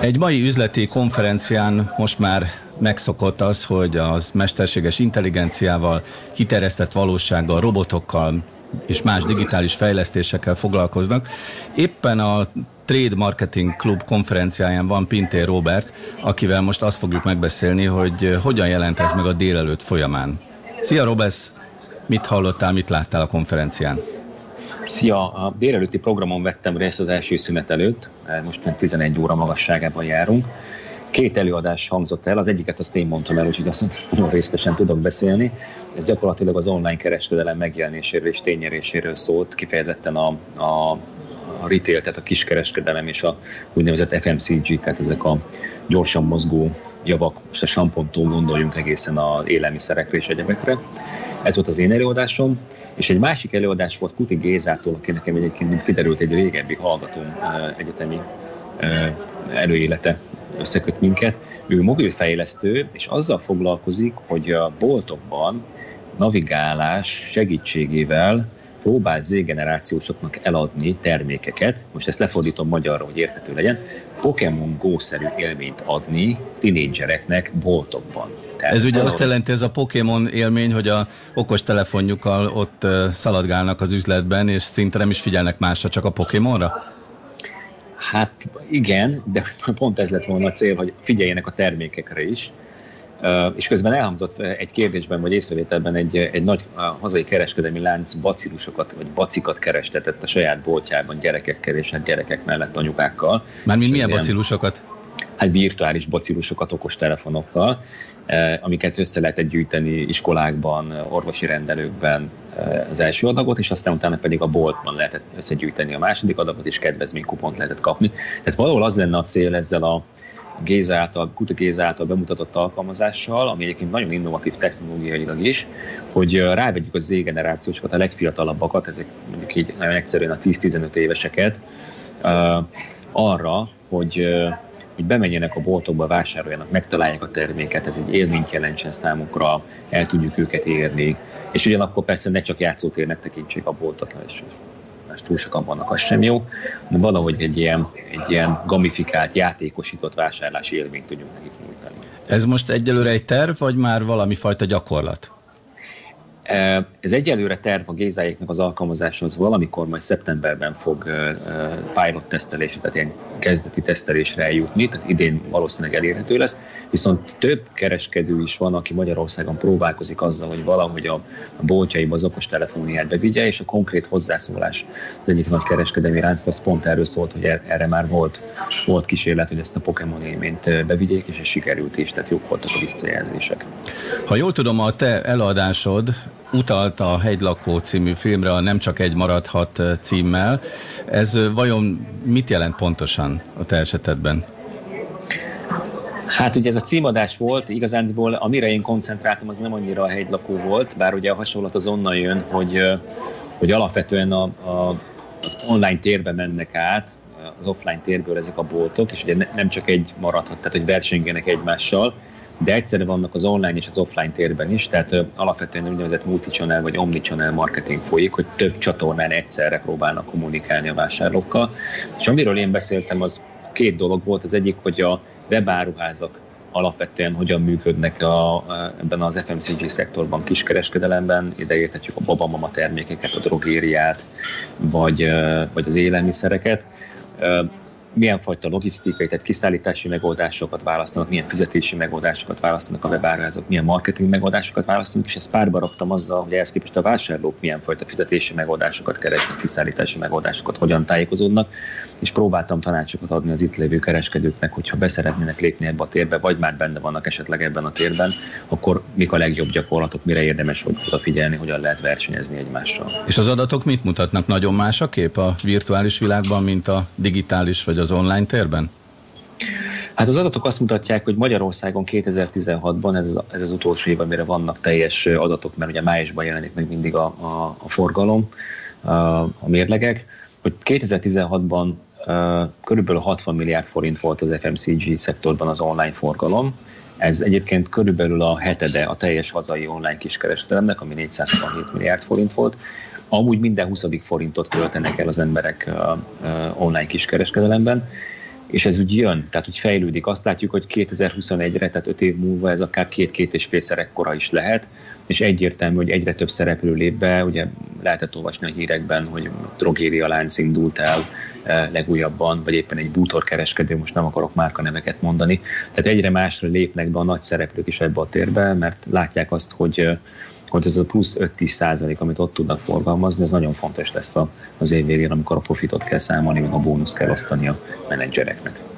Egy mai üzleti konferencián most már megszokott az, hogy az mesterséges intelligenciával, kiterjesztett valósággal, robotokkal és más digitális fejlesztésekkel foglalkoznak. Éppen a Trade Marketing Club konferenciáján van Pintér Robert, akivel most azt fogjuk megbeszélni, hogy hogyan jelent ez meg a délelőtt folyamán. Szia Robesz, mit hallottál, mit láttál a konferencián? Szia! A délelőtti programon vettem részt az első szünet előtt, most 11 óra magasságában járunk. Két előadás hangzott el, az egyiket azt én mondtam el, úgyhogy azt nagyon részletesen tudok beszélni. Ez gyakorlatilag az online kereskedelem megjelenéséről és tényeréséről szólt, kifejezetten a, a, a retail, tehát a kiskereskedelem és a úgynevezett FMCG, tehát ezek a gyorsan mozgó javak, most a sampontól gondoljunk egészen az élelmiszerekre és egyebekre. Ez volt az én előadásom. És egy másik előadás volt Kuti Gézától, aki nekem egyébként, mint kiderült, egy régebbi hallgatóm egyetemi előélete összeköt minket. Ő mobilfejlesztő, és azzal foglalkozik, hogy a boltokban navigálás segítségével próbál Z-generációsoknak eladni termékeket, most ezt lefordítom magyarra, hogy érthető legyen, Pokémon Go-szerű élményt adni tinédzsereknek boltokban. Tehát ez ugye azt jelenti, ez a Pokémon élmény, hogy a okos telefonjukkal ott szaladgálnak az üzletben, és szinte nem is figyelnek másra, csak a Pokémonra? Hát igen, de pont ez lett volna a cél, hogy figyeljenek a termékekre is. És közben elhangzott egy kérdésben, vagy észrevételben egy, egy nagy hazai kereskedelmi lánc bacilusokat, vagy bacikat kerestetett a saját boltjában gyerekekkel, és hát gyerekek mellett anyukákkal. Mármint milyen bacilusokat? Hát virtuális bacilusokat okos telefonokkal, amiket össze lehetett gyűjteni iskolákban, orvosi rendelőkben az első adagot, és aztán utána pedig a boltban lehetett összegyűjteni a második adagot, és kedvezménykupont lehetett kapni. Tehát valahol az lenne a cél ezzel a Géza által, Kuta Géza által bemutatott alkalmazással, ami egyébként nagyon innovatív technológiailag is, hogy rávegyük az Z-generációsokat, a legfiatalabbakat, ezek mondjuk így nagyon egyszerűen a 10-15 éveseket, arra, hogy hogy bemenjenek a boltokba, vásároljanak, megtalálják a terméket, ez egy élményt jelentsen számukra, el tudjuk őket érni, és ugyanakkor persze ne csak játszótérnek tekintsék a boltot, és mert túl sokan vannak, az sem jó, de valahogy egy ilyen, egy ilyen gamifikált, játékosított vásárlási élményt tudjunk nekik nyújtani. Ez most egyelőre egy terv, vagy már valami fajta gyakorlat? Ez egyelőre terv a Gézáéknak az alkalmazása, az valamikor majd szeptemberben fog pilot tesztelésre, tehát ilyen kezdeti tesztelésre eljutni, tehát idén valószínűleg elérhető lesz, viszont több kereskedő is van, aki Magyarországon próbálkozik azzal, hogy valahogy a, boltjaiba az okos telefonját bevigye, és a konkrét hozzászólás az egyik nagy kereskedelmi ránc, az pont erről szólt, hogy er, erre már volt, volt kísérlet, hogy ezt a Pokémon élményt bevigyék, és ez sikerült is, tehát jók voltak a visszajelzések. Ha jól tudom, a te eladásod utalt a Hegylakó című filmre, a Nem csak egy maradhat címmel. Ez vajon mit jelent pontosan a te esetedben? Hát ugye ez a címadás volt, igazándiból amire én koncentráltam, az nem annyira a hegylakó volt, bár ugye a hasonlat az onnan jön, hogy, hogy alapvetően a, a, az online térbe mennek át, az offline térből ezek a boltok, és ugye nem csak egy maradhat, tehát hogy versengenek egymással, de egyszerre vannak az online és az offline térben is, tehát ö, alapvetően úgynevezett multichannel vagy omnichannel marketing folyik, hogy több csatornán egyszerre próbálnak kommunikálni a vásárlókkal. És amiről én beszéltem, az két dolog volt. Az egyik, hogy a webáruházak alapvetően hogyan működnek a, ebben az FMCG szektorban, kiskereskedelemben, ide érthetjük a babamama termékeket, a drogériát, vagy, vagy az élelmiszereket milyen fajta logisztikai, tehát kiszállítási megoldásokat választanak, milyen fizetési megoldásokat választanak a webáruházak, milyen marketing megoldásokat választanak, és ezt párba raktam azzal, hogy ehhez képest a vásárlók milyen fajta fizetési megoldásokat keresnek, kiszállítási megoldásokat, hogyan tájékozódnak, és próbáltam tanácsokat adni az itt lévő kereskedőknek, hogyha beszeretnének lépni ebbe a térbe, vagy már benne vannak esetleg ebben a térben, akkor mik a legjobb gyakorlatok, mire érdemes odafigyelni, hogyan lehet versenyezni egymással. És az adatok mit mutatnak? Nagyon más a kép a virtuális világban, mint a digitális vagy az online térben? Hát az adatok azt mutatják, hogy Magyarországon 2016-ban, ez, az, ez az utolsó év, amire vannak teljes adatok, mert ugye májusban jelenik meg mindig a, a, a forgalom, a, a mérlegek, hogy 2016-ban uh, körülbelül 60 milliárd forint volt az FMCG szektorban az online forgalom, ez egyébként körülbelül a hetede a teljes hazai online kiskereskedelemnek, ami 427 milliárd forint volt. Amúgy minden 20. forintot költenek el az emberek online kiskereskedelemben. és ez úgy jön, tehát úgy fejlődik. Azt látjuk, hogy 2021-re, tehát 5 év múlva ez akár két-két és félszer ekkora is lehet, és egyértelmű, hogy egyre több szereplő lép be, ugye lehetett olvasni a hírekben, hogy drogéria lánc indult el legújabban, vagy éppen egy bútorkereskedő, most nem akarok márka neveket mondani. Tehát egyre másra lépnek be a nagy szereplők is ebbe a térbe, mert látják azt, hogy hogy ez a plusz 5-10 százalék, amit ott tudnak forgalmazni, ez nagyon fontos lesz az év végén, amikor a profitot kell számolni, meg a bónusz kell osztani a menedzsereknek.